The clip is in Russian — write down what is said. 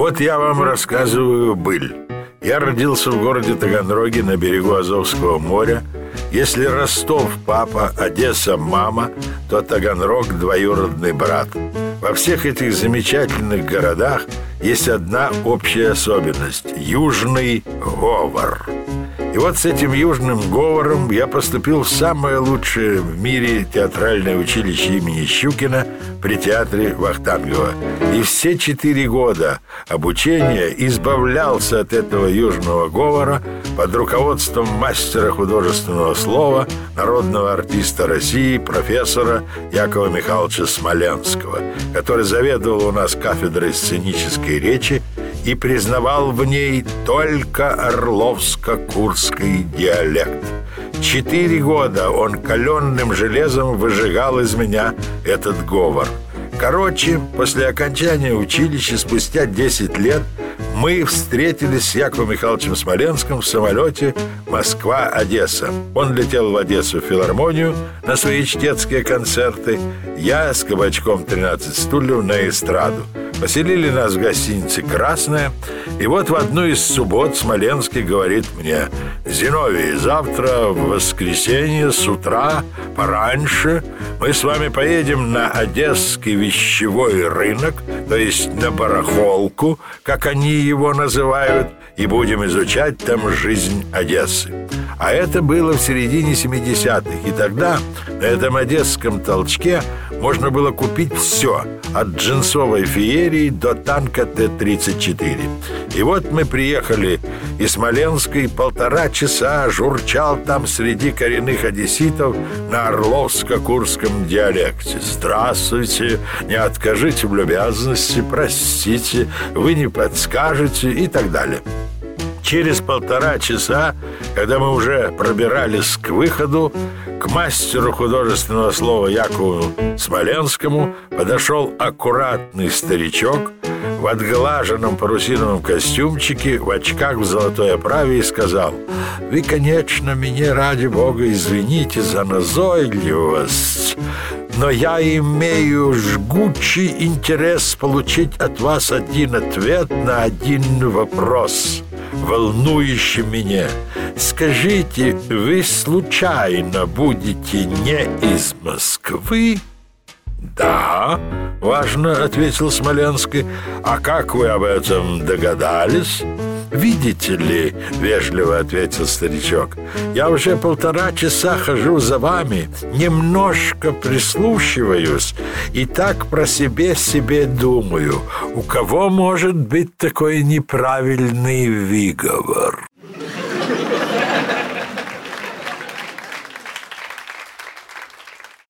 Вот я вам рассказываю быль. Я родился в городе Таганроге на берегу Азовского моря. Если Ростов – папа, Одесса – мама, то Таганрог – двоюродный брат. Во всех этих замечательных городах есть одна общая особенность – южный говор – и вот с этим южным говором я поступил в самое лучшее в мире театральное училище имени Щукина при театре Вахтангова. И все четыре года обучения избавлялся от этого южного говора под руководством мастера художественного слова, народного артиста России, профессора Якова Михайловича Смоленского, который заведовал у нас кафедрой сценической речи и признавал в ней только орловско-курский диалект. Четыре года он каленным железом выжигал из меня этот говор. Короче, после окончания училища спустя 10 лет мы встретились с Яковом Михайловичем Смоленским в самолете Москва-Одесса. Он летел в Одессу в филармонию на свои чтецкие концерты, я с кабачком 13 стульев на эстраду. Поселили нас в гостинице «Красная», и вот в одну из суббот Смоленский говорит мне «Зиновий, завтра в воскресенье с утра пораньше мы с вами поедем на Одесский вещевой рынок, то есть на барахолку, как они его называют, и будем изучать там жизнь Одессы. А это было в середине 70-х, и тогда на этом одесском толчке можно было купить все, от джинсовой феерии до танка Т-34. И вот мы приехали и полтора часа журчал там среди коренных одесситов на орловско-курском диалекте. «Здравствуйте, не откажите в любезности, простите, вы не подскажете» и так далее. Через полтора часа, когда мы уже пробирались к выходу, к мастеру художественного слова Якову Смоленскому подошел аккуратный старичок в отглаженном парусиновом костюмчике, в очках в золотой оправе и сказал «Вы, конечно, меня, ради бога, извините за назойливость, но я имею жгучий интерес получить от вас один ответ на один вопрос» волнующий меня. Скажите, вы случайно будете не из Москвы? Да, важно, ответил Смоленский. А как вы об этом догадались? «Видите ли», — вежливо ответил старичок, «я уже полтора часа хожу за вами, немножко прислушиваюсь и так про себе себе думаю, у кого может быть такой неправильный выговор?»